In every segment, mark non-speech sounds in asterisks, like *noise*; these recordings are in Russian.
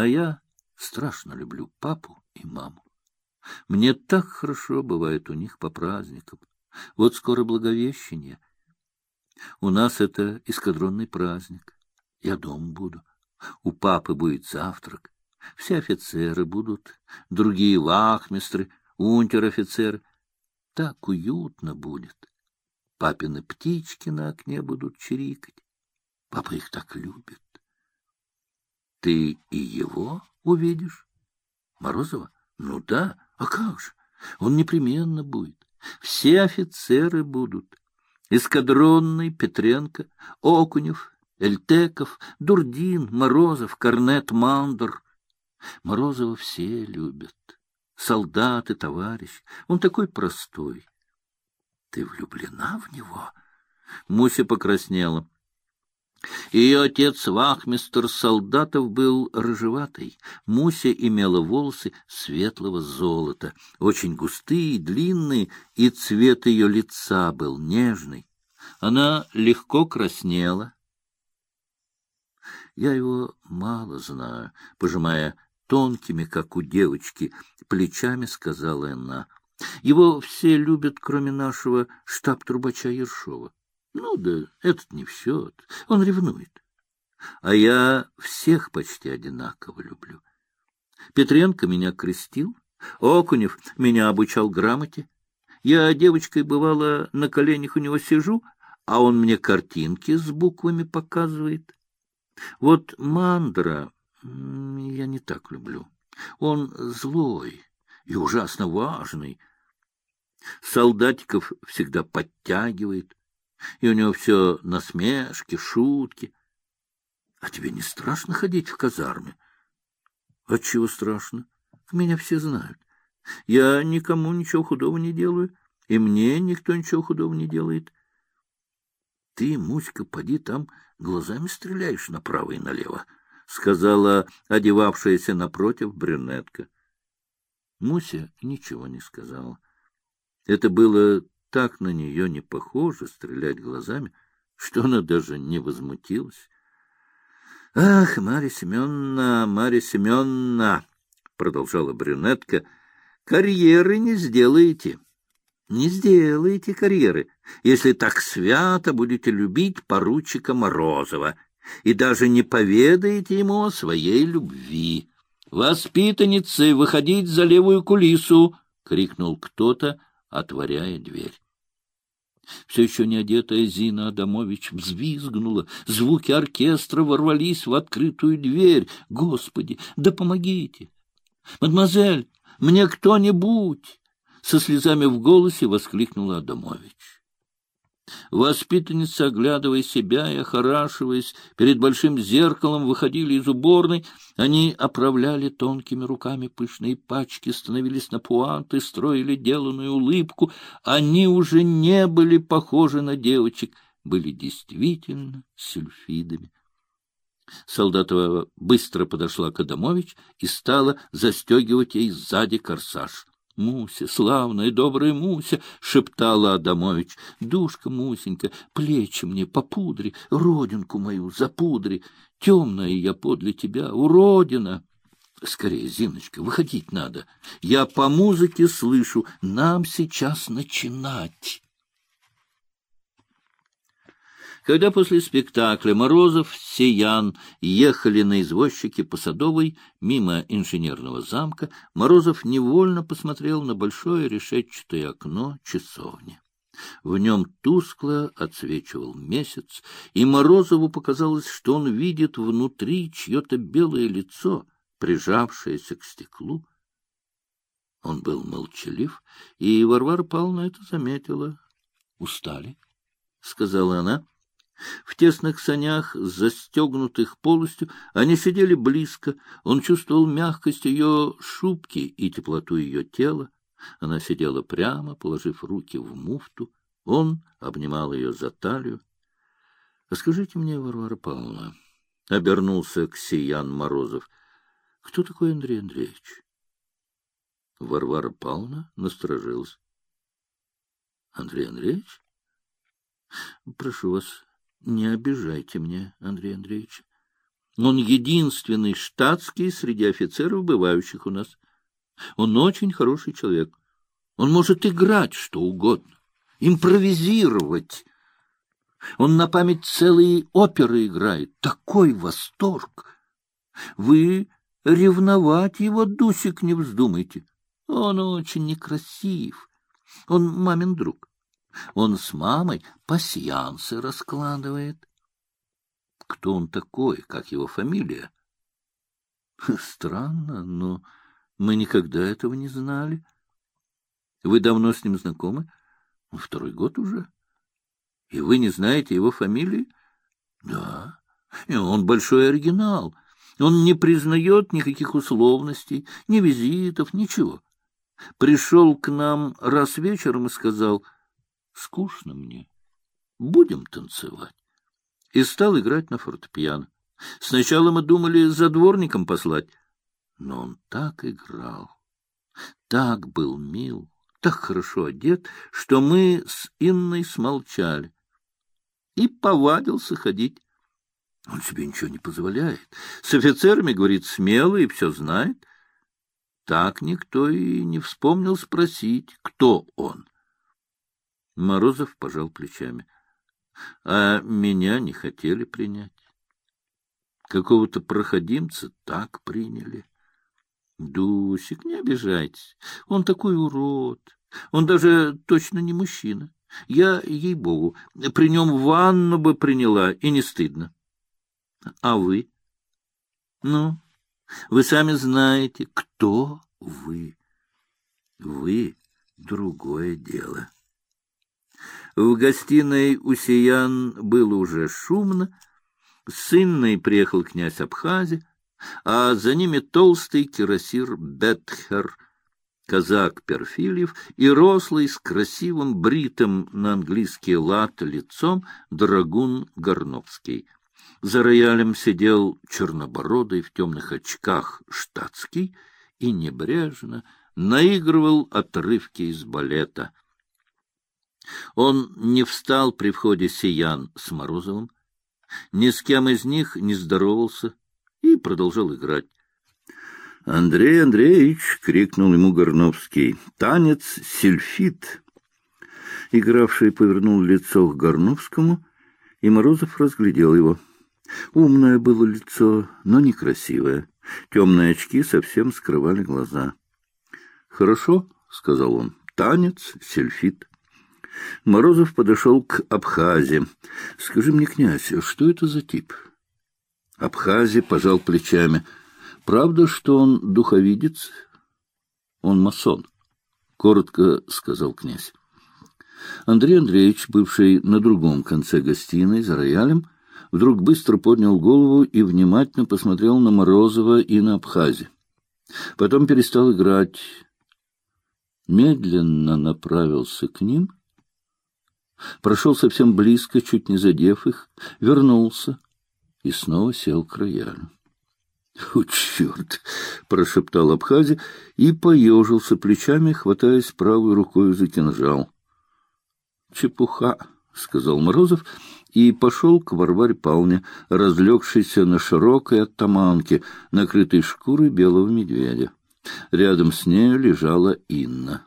А я страшно люблю папу и маму. Мне так хорошо бывает у них по праздникам. Вот скоро Благовещение. У нас это эскадронный праздник. Я дом буду. У папы будет завтрак. Все офицеры будут, другие вахмистры, унтер-офицеры. Так уютно будет. Папины птички на окне будут чирикать. Папа их так любит. Ты и его увидишь? Морозова? Ну да, а как же? Он непременно будет. Все офицеры будут. Эскадронный, Петренко, Окунев, Эльтеков, Дурдин, Морозов, Корнет, Мандер. Морозова все любят. Солдаты, товарищ. Он такой простой. Ты влюблена в него? Муся покраснела. Ее отец, вахмистр солдатов, был рыжеватый. Муся имела волосы светлого золота, очень густые, длинные, и цвет ее лица был нежный. Она легко краснела. Я его мало знаю, пожимая тонкими, как у девочки, плечами сказала она. Его все любят, кроме нашего штаб-трубача Ершова. Ну да, этот не в счет. Он ревнует. А я всех почти одинаково люблю. Петренко меня крестил, Окунев меня обучал грамоте. Я девочкой, бывало, на коленях у него сижу, а он мне картинки с буквами показывает. Вот Мандра я не так люблю. Он злой и ужасно важный. Солдатиков всегда подтягивает и у него все насмешки, шутки. А тебе не страшно ходить в казарме? Отчего страшно? Меня все знают. Я никому ничего худого не делаю, и мне никто ничего худого не делает. Ты, Муська, поди там глазами стреляешь направо и налево, — сказала одевавшаяся напротив брюнетка. Муся ничего не сказала. Это было так на нее не похоже стрелять глазами, что она даже не возмутилась. — Ах, Марья Семеновна, Марья Семеновна, — продолжала брюнетка, — карьеры не сделаете. Не сделаете карьеры, если так свято будете любить поручика Морозова и даже не поведаете ему о своей любви. «Воспитанницы, выходить за левую кулису!» — крикнул кто-то, отворяя дверь. Все еще не одетая Зина Адамович взвизгнула. Звуки оркестра ворвались в открытую дверь. Господи, да помогите! Мадемуазель, мне кто-нибудь! Со слезами в голосе воскликнула Адамович. Воспитанницы, оглядывая себя и охорашиваясь, перед большим зеркалом выходили из уборной. Они оправляли тонкими руками пышные пачки, становились на пуанты, строили деланную улыбку. Они уже не были похожи на девочек, были действительно сюльфидами. Солдатова быстро подошла к Адамович и стала застегивать ей сзади корсаж. Муся, славная, добрая Муся, — шептала Адамович. — Душка, Мусенька, плечи мне попудри, родинку мою запудри. Темная я подле тебя, уродина. Скорее, Зиночка, выходить надо. Я по музыке слышу, нам сейчас начинать. Когда после спектакля Морозов, Сиян ехали на извозчике по Садовой мимо инженерного замка, Морозов невольно посмотрел на большое решетчатое окно часовни. В нем тускло отсвечивал месяц, и Морозову показалось, что он видит внутри чье-то белое лицо, прижавшееся к стеклу. Он был молчалив, и Варвара Павловна это заметила. — Устали, — сказала она. В тесных санях, застегнутых полностью, они сидели близко. Он чувствовал мягкость ее шубки и теплоту ее тела. Она сидела прямо, положив руки в муфту. Он обнимал ее за талию. — скажите мне, Варвара Павловна, — обернулся к Сиян Морозов, — кто такой Андрей Андреевич? Варвара Павловна насторожилась. — Андрей Андреевич? — Прошу вас, не обижайте меня, Андрей Андреевич. Он единственный штатский среди офицеров, бывающих у нас. Он очень хороший человек. Он может играть что угодно, импровизировать. Он на память целые оперы играет. Такой восторг! Вы ревновать его, Дусик, не вздумайте. Он очень некрасив. Он мамин друг. Он с мамой пасьянсы раскладывает. Кто он такой, как его фамилия? *laughs* Странно, но мы никогда этого не знали. Вы давно с ним знакомы? Второй год уже. И вы не знаете его фамилии? Да. И он большой оригинал. Он не признает никаких условностей, ни визитов, ничего. Пришел к нам раз вечером и сказал, скучно мне, будем танцевать. И стал играть на фортепиано. Сначала мы думали за дворником послать, но он так играл, так был мил, так хорошо одет, что мы с Инной смолчали. И повадился ходить. Он себе ничего не позволяет. С офицерами, говорит, смело и все знает. Так никто и не вспомнил спросить, кто он. Морозов пожал плечами. А меня не хотели принять. Какого-то проходимца так приняли. Дусик, не обижайтесь. Он такой урод. Он даже точно не мужчина. Я, ей-богу, при нем ванну бы приняла, и не стыдно. А вы? Ну, вы сами знаете, кто вы. Вы — другое дело. В гостиной у Сиян было уже шумно. С приехал князь Абхази, а за ними толстый кирасир Бетхер, казак Перфильев и рослый с красивым бритым на английский лад лицом драгун Горновский — за роялем сидел чернобородый в темных очках штатский и небрежно наигрывал отрывки из балета. Он не встал при входе сиян с Морозовым, ни с кем из них не здоровался и продолжал играть. — Андрей Андреевич! — крикнул ему Горновский. — Танец сельфит! Игравший повернул лицо к Горновскому, и Морозов разглядел его. — Умное было лицо, но некрасивое. Темные очки совсем скрывали глаза. — Хорошо, — сказал он, — танец, сельфит. Морозов подошел к Абхазе. — Скажи мне, князь, что это за тип? Абхазе пожал плечами. — Правда, что он духовидец? — Он масон, — коротко сказал князь. Андрей Андреевич, бывший на другом конце гостиной за роялем, — вдруг быстро поднял голову и внимательно посмотрел на Морозова и на Абхази. Потом перестал играть, медленно направился к ним, прошел совсем близко, чуть не задев их, вернулся и снова сел к роялю. — О, черт! — прошептал Абхази и поежился плечами, хватаясь правой рукой за кинжал. — Чепуха! — сказал Морозов и пошел к Варваре Павловне, разлегшейся на широкой оттаманке, накрытой шкурой белого медведя. Рядом с нею лежала Инна.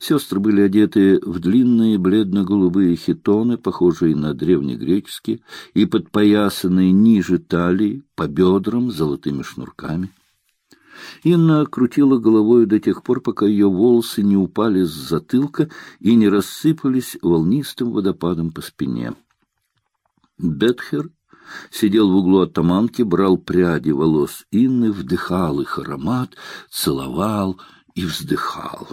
Сестры были одеты в длинные бледно-голубые хитоны, похожие на древнегреческие, и подпоясанные ниже талии, по бедрам, золотыми шнурками. Инна крутила головой до тех пор, пока ее волосы не упали с затылка и не рассыпались волнистым водопадом по спине. Бетхер сидел в углу оттаманки, брал пряди волос Инны, вдыхал их аромат, целовал и вздыхал.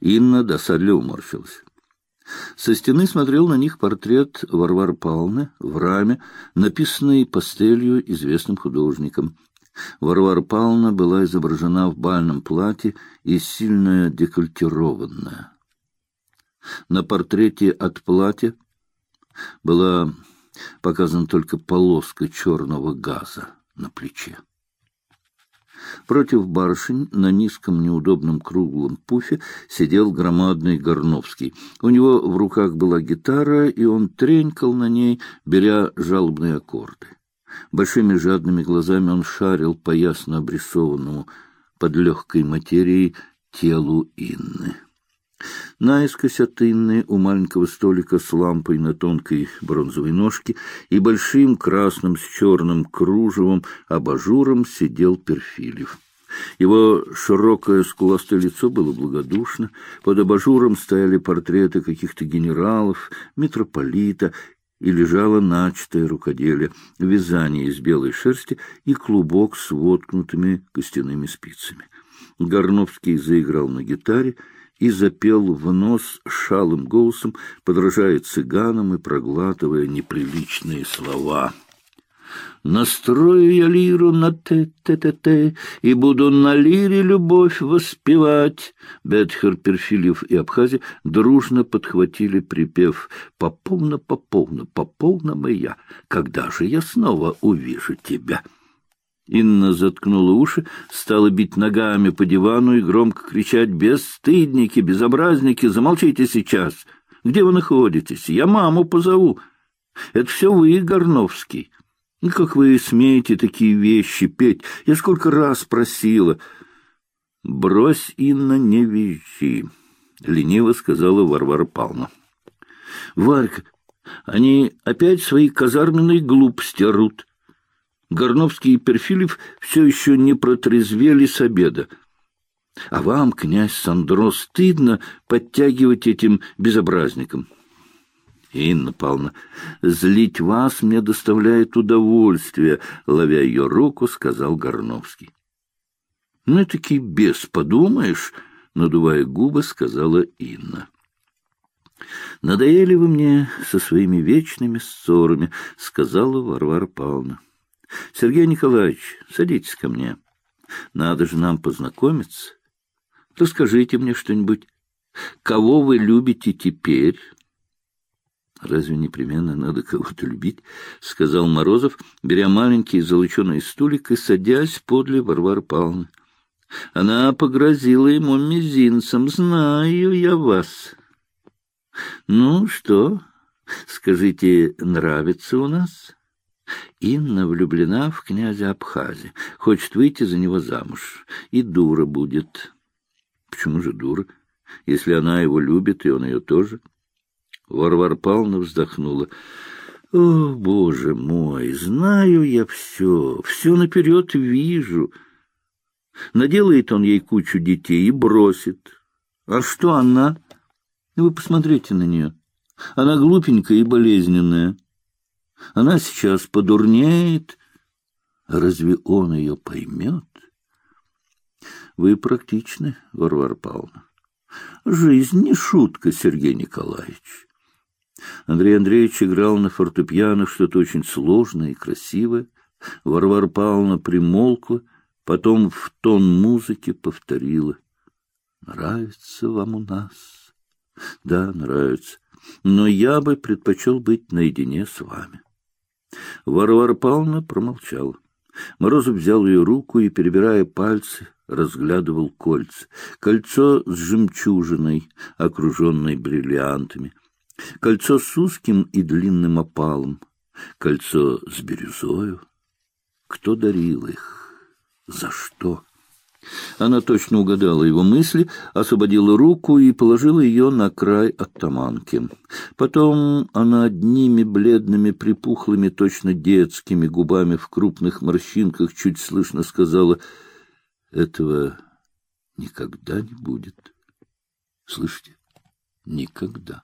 Инна досадливо морщилась. Со стены смотрел на них портрет Варвары Павловны в раме, написанный пастелью известным художником. Варвара Павловна была изображена в бальном платье и сильно декольтированная. На портрете от платья была показана только полоска черного газа на плече. Против барышень на низком неудобном круглом пуфе сидел громадный Горновский. У него в руках была гитара, и он тренькал на ней, беря жалобные аккорды. Большими жадными глазами он шарил по ясно обрисованному под легкой материей телу Инны. Наискось от Инны у маленького столика с лампой на тонкой бронзовой ножке и большим красным с черным кружевом абажуром сидел Перфилев. Его широкое скуластое лицо было благодушно, под абажуром стояли портреты каких-то генералов, митрополита, и лежало начатое рукоделие, вязание из белой шерсти и клубок с воткнутыми костяными спицами. Горновский заиграл на гитаре, и запел в нос шалым голосом, подражая цыганам и проглатывая неприличные слова. Настрою я лиру на те-те-те-те, и буду на лире любовь воспевать. Бетхер, Перфильев и Абхазия дружно подхватили припев «Поповна, поповна, поповна моя, когда же я снова увижу тебя?» Инна заткнула уши, стала бить ногами по дивану и громко кричать «Бесстыдники, безобразники, замолчите сейчас! Где вы находитесь? Я маму позову! Это все вы, Горновский! Как вы смеете такие вещи петь? Я сколько раз просила!» «Брось, Инна, не визжи!» — лениво сказала Варвара Павловна. «Варька, они опять свои казарменные глупости орут!» Горновский и Перфилев все еще не протрезвели с обеда. А вам, князь Сандро, стыдно подтягивать этим безобразникам. Инна Павловна, злить вас мне доставляет удовольствие, ловя ее руку, сказал Горновский. Ну, таки бес, подумаешь, надувая губы, сказала Инна. Надоели вы мне со своими вечными ссорами, сказала Варвара Павловна. — Сергей Николаевич, садитесь ко мне. Надо же нам познакомиться. Расскажите мне что-нибудь. Кого вы любите теперь? — Разве непременно надо кого-то любить? — сказал Морозов, беря маленький золоченый стулик и садясь подле Варвары Павловны. Она погрозила ему мизинцем. «Знаю я вас». «Ну что, скажите, нравится у нас?» Инна влюблена в князя Абхази, хочет выйти за него замуж, и дура будет. Почему же дура, если она его любит, и он ее тоже? Варвара Павловна вздохнула. О, боже мой, знаю я все, все наперед вижу. Наделает он ей кучу детей и бросит. А что она? Вы посмотрите на нее. Она глупенькая и болезненная. Она сейчас подурнеет. Разве он ее поймет? Вы практичны, Варвара Павловна. Жизнь не шутка, Сергей Николаевич. Андрей Андреевич играл на фортепиано что-то очень сложное и красивое. Варвара Павловна примолкла, потом в тон музыки повторила. «Нравится вам у нас?» «Да, нравится. Но я бы предпочел быть наедине с вами». Варвара Павловна промолчала. Морозов взял ее руку и, перебирая пальцы, разглядывал кольца. Кольцо с жемчужиной, окруженной бриллиантами. Кольцо с узким и длинным опалом. Кольцо с бирюзою. Кто дарил их? За что? Она точно угадала его мысли, освободила руку и положила ее на край оттаманки. Потом она одними бледными, припухлыми, точно детскими губами в крупных морщинках чуть слышно сказала «Этого никогда не будет». Слышите? Никогда.